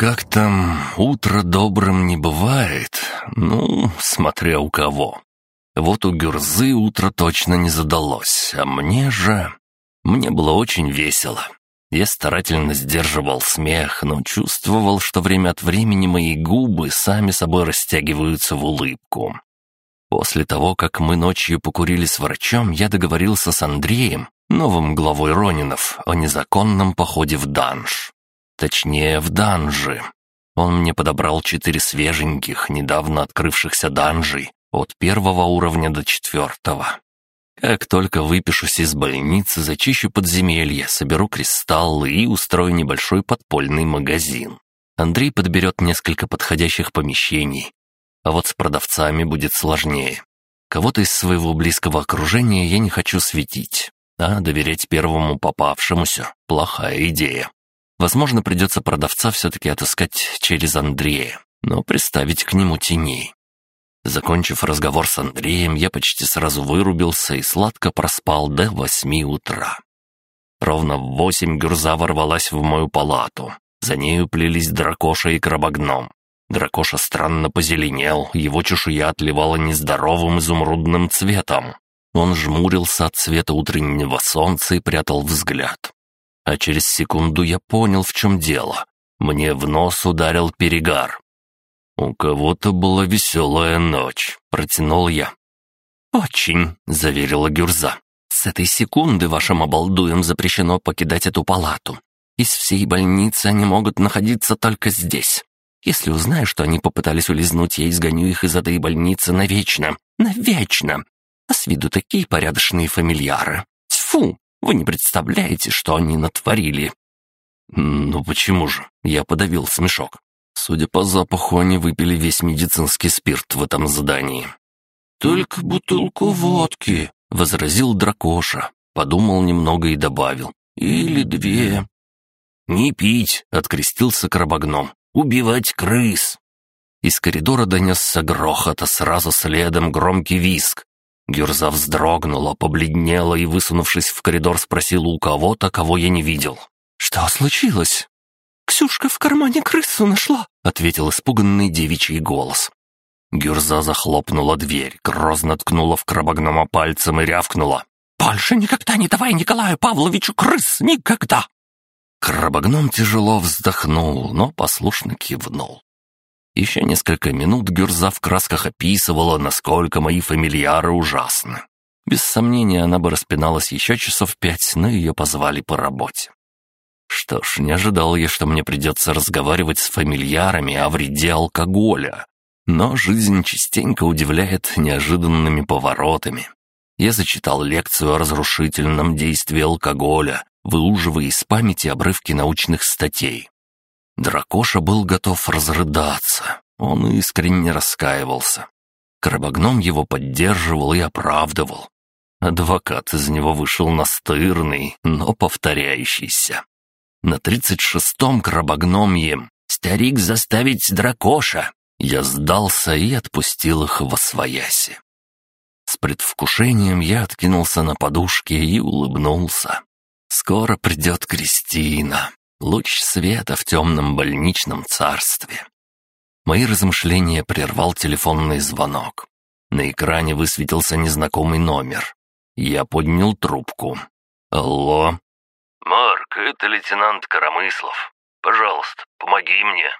как там, утро добрым не бывает. Ну, смотря у кого. Вот у Гюрзы утро точно не задалось, а мне же... Мне было очень весело. Я старательно сдерживал смех, но чувствовал, что время от времени мои губы сами собой растягиваются в улыбку. После того, как мы ночью покурили с врачом, я договорился с Андреем, новым главой Ронинов, о незаконном походе в данж. Точнее, в данжи. Он мне подобрал четыре свеженьких, недавно открывшихся данжей, от первого уровня до четвертого. Как только выпишусь из больницы, зачищу подземелье, соберу кристаллы и устрою небольшой подпольный магазин. Андрей подберет несколько подходящих помещений. А вот с продавцами будет сложнее. Кого-то из своего близкого окружения я не хочу светить, а доверять первому попавшемуся – плохая идея. Возможно, придется продавца все-таки отыскать через Андрея, но приставить к нему теней. Закончив разговор с Андреем, я почти сразу вырубился и сладко проспал до восьми утра. Ровно в восемь Гюрза ворвалась в мою палату. За нею плелись дракоша и крабогном. Дракоша странно позеленел, его чешуя отливала нездоровым изумрудным цветом. Он жмурился от света утреннего солнца и прятал взгляд. А через секунду я понял, в чем дело. Мне в нос ударил перегар. «У кого-то была веселая ночь», — протянул я. «Очень», — заверила Гюрза. «С этой секунды вашим обалдуем запрещено покидать эту палату. Из всей больницы они могут находиться только здесь. Если узнаю, что они попытались улизнуть, я изгоню их из этой больницы навечно. Навечно! А с виду такие порядочные фамильяры. Тьфу! Вы не представляете, что они натворили!» «Ну почему же?» — я подавил смешок. Судя по запаху, они выпили весь медицинский спирт в этом здании. «Только бутылку водки», — возразил Дракоша. Подумал немного и добавил. «Или две». «Не пить», — открестился крабогном. «Убивать крыс». Из коридора донесся грохот, а сразу следом громкий виск. Гюрза вздрогнула, побледнела и, высунувшись в коридор, спросила у кого-то, кого я не видел. «Что случилось?» «Ксюшка в кармане крысу нашла», — ответил испуганный девичий голос. Гюрза захлопнула дверь, грозно ткнула в крабогнома пальцем и рявкнула. «Больше никогда не давай Николаю Павловичу крыс! Никогда!» Крабогном тяжело вздохнул, но послушно кивнул. Еще несколько минут Гюрза в красках описывала, насколько мои фамильяры ужасны. Без сомнения, она бы распиналась еще часов пять, но ее позвали по работе. Что ж, не ожидал я, что мне придется разговаривать с фамильярами о вреде алкоголя. Но жизнь частенько удивляет неожиданными поворотами. Я зачитал лекцию о разрушительном действии алкоголя, выуживая из памяти обрывки научных статей. Дракоша был готов разрыдаться. Он искренне раскаивался. Крабогном его поддерживал и оправдывал. Адвокат из него вышел настырный, но повторяющийся. На тридцать шестом крабогномье старик заставить дракоша. Я сдался и отпустил их во свояси. С предвкушением я откинулся на подушке и улыбнулся. Скоро придет Кристина, луч света в темном больничном царстве. Мои размышления прервал телефонный звонок. На экране высветился незнакомый номер. Я поднял трубку. «Алло?» «Марк, это лейтенант Коромыслов. Пожалуйста, помоги мне».